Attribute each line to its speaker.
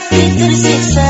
Speaker 1: to the six